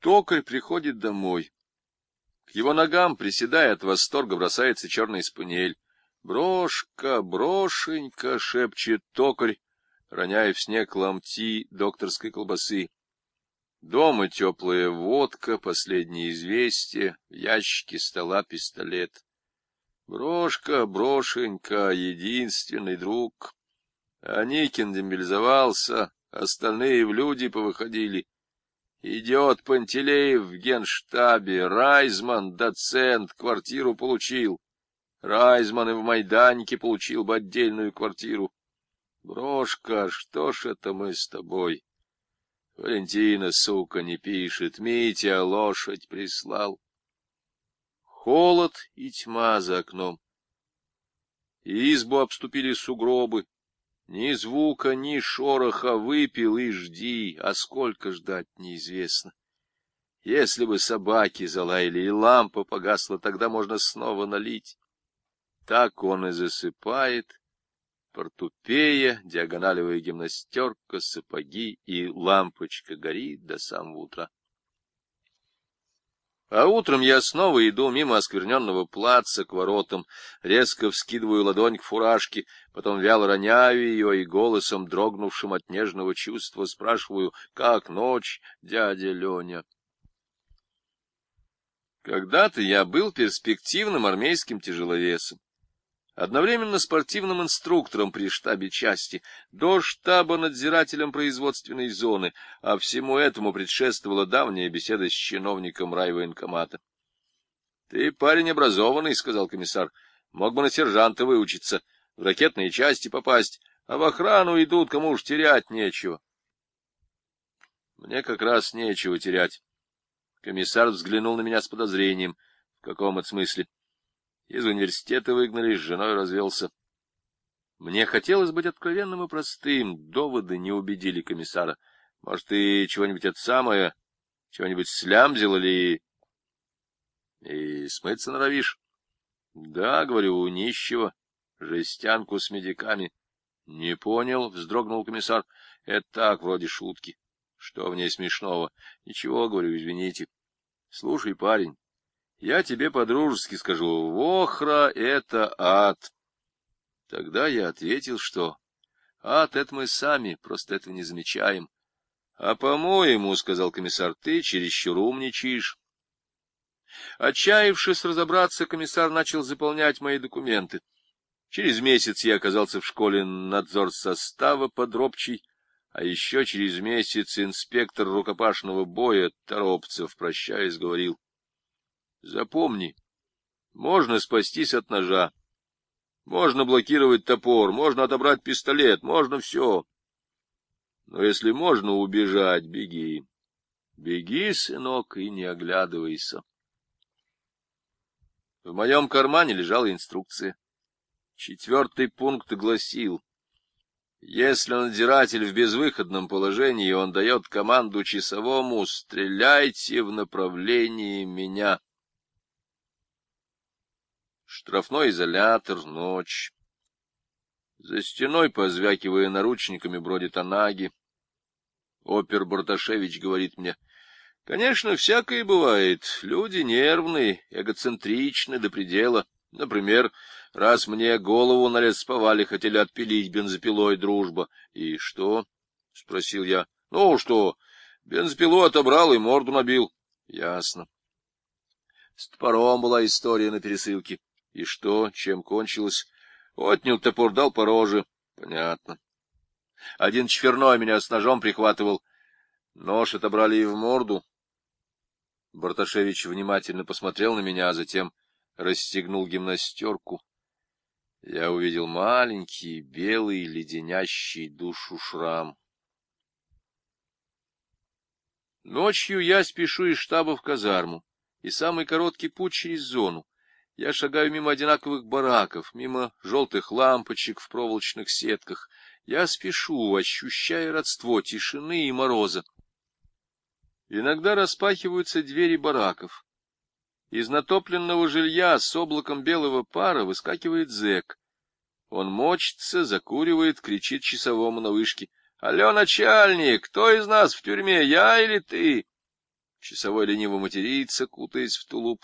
Токарь приходит домой. К его ногам, приседая от восторга, бросается черный спанель. «Брошка, брошенька!» — шепчет токарь, роняя в снег ломти докторской колбасы. Дома теплая водка, последние известия, в ящике стола пистолет. Брошка, брошенька, единственный друг. Аникин демобилизовался, остальные в люди повыходили. Идет Пантелеев в генштабе, Райзман, доцент, квартиру получил. Райзман и в Майданнике получил бы отдельную квартиру. Брошка, что ж это мы с тобой? Валентина, сука, не пишет, Митя лошадь прислал. Холод и тьма за окном. Избу обступили сугробы. Ни звука, ни шороха, выпил и жди, а сколько ждать неизвестно. Если бы собаки залаяли и лампа погасла, тогда можно снова налить. Так он и засыпает, портупея, диагоналевая гимнастерка, сапоги и лампочка горит до самого утра. А утром я снова иду мимо оскверненного плаца к воротам, резко вскидываю ладонь к фуражке, потом вяло роняю ее и голосом, дрогнувшим от нежного чувства, спрашиваю, как ночь, дядя Леня. Когда-то я был перспективным армейским тяжеловесом одновременно спортивным инструктором при штабе части, до штаба надзирателем производственной зоны, а всему этому предшествовала давняя беседа с чиновником райвоенкомата. — Ты парень образованный, — сказал комиссар, — мог бы на сержанта выучиться, в ракетные части попасть, а в охрану идут, кому уж терять нечего. Мне как раз нечего терять. Комиссар взглянул на меня с подозрением. В каком это смысле? — из университета выгнали, с женой развелся. Мне хотелось быть откровенным и простым, доводы не убедили комиссара. Может, ты чего-нибудь это самое, чего-нибудь слямзил или... И смыться норовишь? Да, говорю, у нищего, жестянку с медиками. Не понял, вздрогнул комиссар. Это так, вроде шутки. Что в ней смешного? Ничего, говорю, извините. Слушай, парень, я тебе по-дружески скажу, Вохра — это ад. Тогда я ответил, что ад — это мы сами, просто этого не замечаем. А по-моему, — сказал комиссар, — ты чересчур умничаешь. Отчаявшись разобраться, комиссар начал заполнять мои документы. Через месяц я оказался в школе надзор состава подробчий, а еще через месяц инспектор рукопашного боя Торопцев, прощаясь, говорил — Запомни, можно спастись от ножа, можно блокировать топор, можно отобрать пистолет, можно все. Но если можно убежать, беги. Беги, сынок, и не оглядывайся. В моем кармане лежала инструкция. Четвертый пункт гласил, если надзиратель в безвыходном положении, он дает команду часовому «Стреляйте в направлении меня». Штрафной изолятор, ночь. За стеной, позвякивая наручниками, бродит Анаги. Опер Барташевич говорит мне, конечно, всякое бывает. Люди нервные, эгоцентричны до предела. Например, раз мне голову на лес повали, хотели отпилить бензопилой дружба. И что? — спросил я. — Ну, что? Бензопилу отобрал и морду набил. — Ясно. С топором была история на пересылке. И что, чем кончилось? Отнял топор, дал по роже. Понятно. Один чверной меня с ножом прихватывал. Нож отобрали и в морду. Барташевич внимательно посмотрел на меня, а затем расстегнул гимнастерку. Я увидел маленький, белый, леденящий душу шрам. Ночью я спешу из штаба в казарму, и самый короткий путь через зону. Я шагаю мимо одинаковых бараков, мимо желтых лампочек в проволочных сетках. Я спешу, ощущая родство тишины и мороза. Иногда распахиваются двери бараков. Из натопленного жилья с облаком белого пара выскакивает зэк. Он мочится, закуривает, кричит часовому на вышке. — Алло, начальник, кто из нас в тюрьме, я или ты? Часовой лениво матерится, кутаясь в тулуп.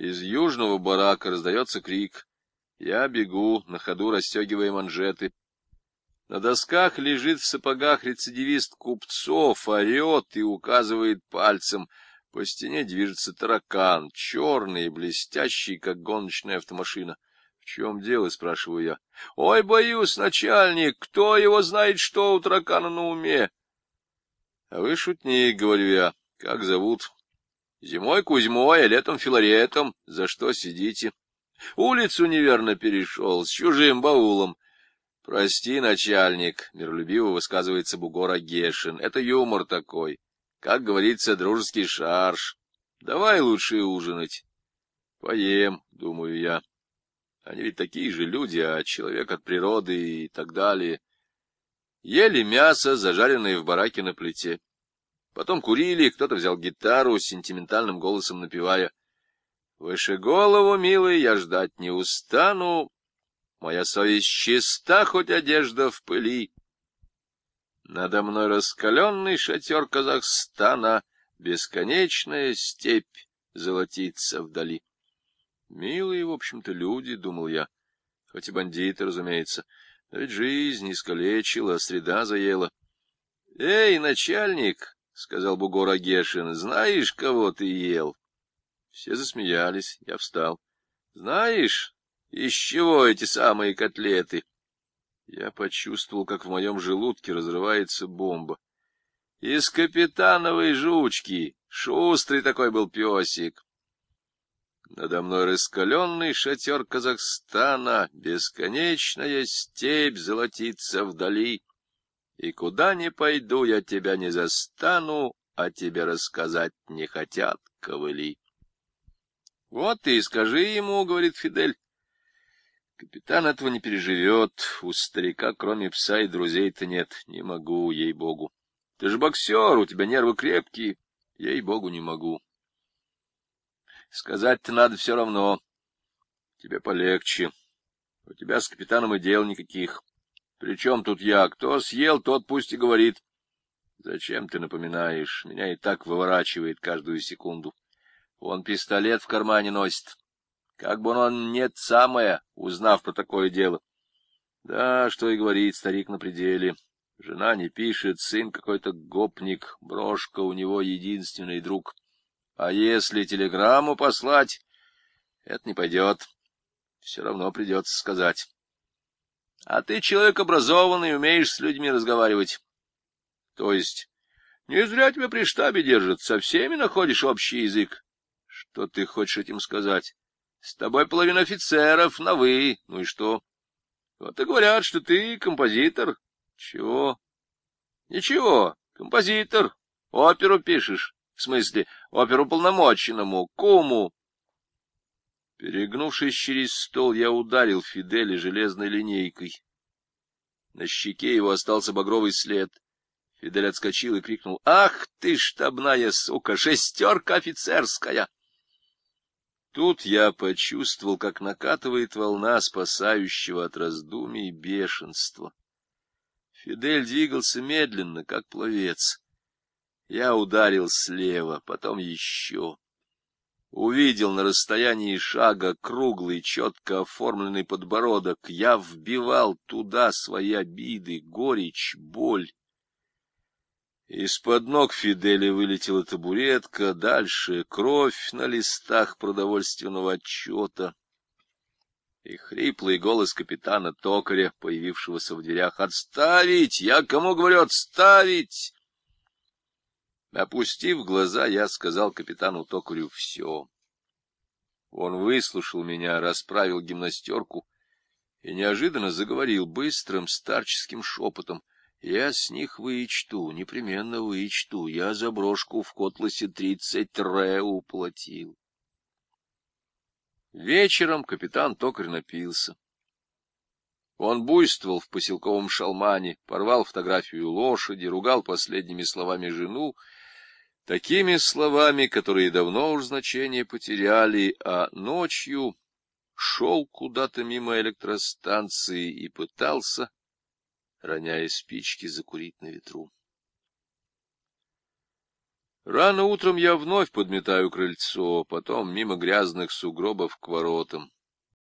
Из южного барака раздается крик. Я бегу, на ходу расстегивая манжеты. На досках лежит в сапогах рецидивист купцов, орет и указывает пальцем. По стене движется таракан, черный и блестящий, как гоночная автомашина. — В чем дело? — спрашиваю я. — Ой, боюсь, начальник, кто его знает, что у таракана на уме? — А вы шутник, — говорю я. — Как зовут? — Зимой Кузьмой, а летом Филаретом. За что сидите? — Улицу неверно перешел, с чужим баулом. — Прости, начальник, — миролюбиво высказывается Бугор Агешин. — Это юмор такой. Как говорится, дружеский шарж. Давай лучше ужинать. Поем, думаю я. Они ведь такие же люди, а человек от природы и так далее. Ели мясо, зажаренное в бараке на плите. Потом курили, кто-то взял гитару, сентиментальным голосом напевая. «Выше голову, милый, я ждать не устану, моя совесть чиста, хоть одежда в пыли». Надо мной раскаленный шатер Казахстана, бесконечная степь золотится вдали. Милые, в общем-то, люди, — думал я, — хоть и бандиты, разумеется, но ведь жизнь искалечила, среда заела. — Эй, начальник, — сказал Бугор Агешин, — знаешь, кого ты ел? Все засмеялись, я встал. — Знаешь, из чего эти самые котлеты? Я почувствовал, как в моем желудке разрывается бомба. Из капитановой жучки, шустрый такой был песик. Надо мной раскаленный шатер Казахстана, бесконечная степь золотится вдали. И куда ни пойду, я тебя не застану, а тебе рассказать не хотят ковыли. — Вот и скажи ему, — говорит Фидель. Капитан этого не переживет. У старика, кроме пса и друзей-то нет. Не могу, ей-богу. Ты же боксер, у тебя нервы крепкие. Ей-богу, не могу. Сказать-то надо все равно. Тебе полегче. У тебя с капитаном и дел никаких. Причем тут я? Кто съел, тот пусть и говорит. Зачем ты напоминаешь? Меня и так выворачивает каждую секунду. Он пистолет в кармане носит. Как бы он нет самое, узнав про такое дело. Да, что и говорит старик на пределе. Жена не пишет, сын какой-то гопник, брошка у него единственный друг. А если телеграмму послать, это не пойдет. Все равно придется сказать. А ты человек образованный, умеешь с людьми разговаривать. То есть, не зря тебя при штабе держат, со всеми находишь общий язык. Что ты хочешь этим сказать? С тобой половина офицеров, на «вы». Ну и что? Вот и говорят, что ты композитор. Чего? Ничего, композитор. Оперу пишешь. В смысле, оперу полномоченному, куму. Перегнувшись через стол, я ударил Фиделя железной линейкой. На щеке его остался багровый след. Фидель отскочил и крикнул. — Ах ты, штабная сука, шестерка офицерская! Тут я почувствовал, как накатывает волна спасающего от раздумий бешенства. Фидель двигался медленно, как пловец. Я ударил слева, потом еще. Увидел на расстоянии шага круглый, четко оформленный подбородок. Я вбивал туда свои обиды, горечь, боль. Из-под ног Фидели вылетела табуретка, дальше кровь на листах продовольственного отчета и хриплый голос капитана Токаря, появившегося в дверях. «Отставить! Я кому говорю, отставить!» Опустив глаза, я сказал капитану Токарю все. Он выслушал меня, расправил гимнастерку и неожиданно заговорил быстрым старческим шепотом. Я с них вычту, непременно вычту. Я за брошку в Котласе тридцать ре уплатил. Вечером капитан токарь напился. Он буйствовал в поселковом шалмане, порвал фотографию лошади, ругал последними словами жену, такими словами, которые давно уж значение потеряли, а ночью шел куда-то мимо электростанции и пытался роняя спички, закурить на ветру. Рано утром я вновь подметаю крыльцо, потом мимо грязных сугробов к воротам.